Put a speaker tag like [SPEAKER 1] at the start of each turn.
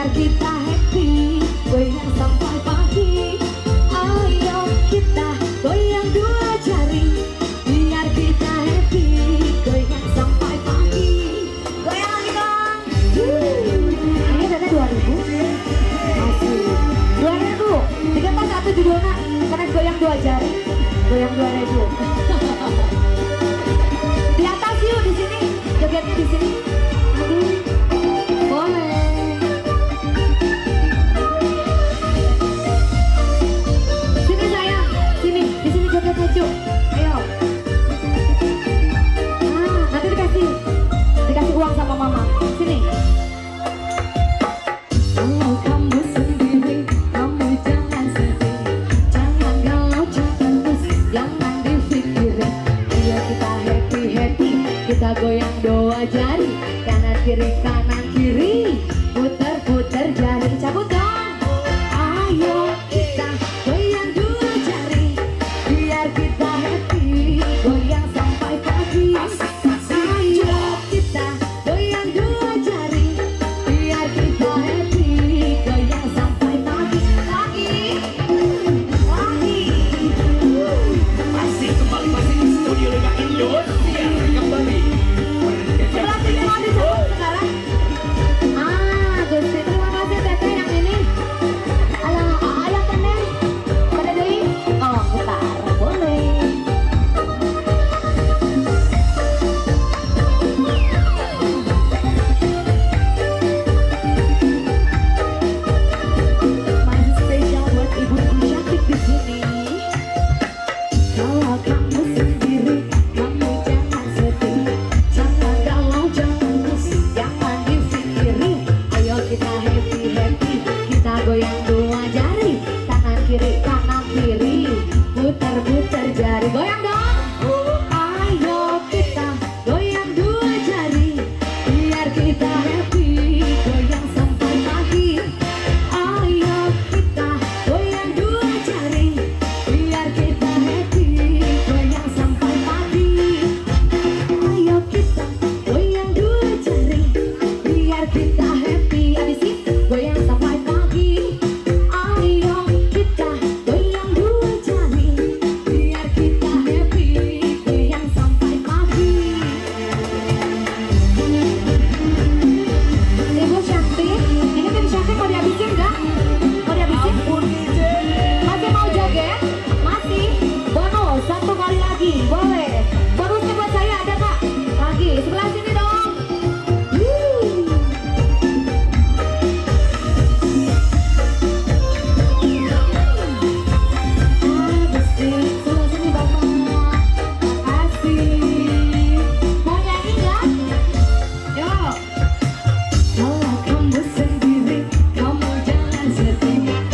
[SPEAKER 1] biar kita happy goyang sampai pagi. Ayo kita goyang dua jari. Biar kita happy goyang sampai pagi. Goyang lagi dong. Wuh. ini dana dua ribu. Masih. Dua tiga digetar satu judul nak. Karena goyang dua jari. Goyang dua ribu. Di atas yuk di sini. Jogetnya di sini. quieres Mississippi.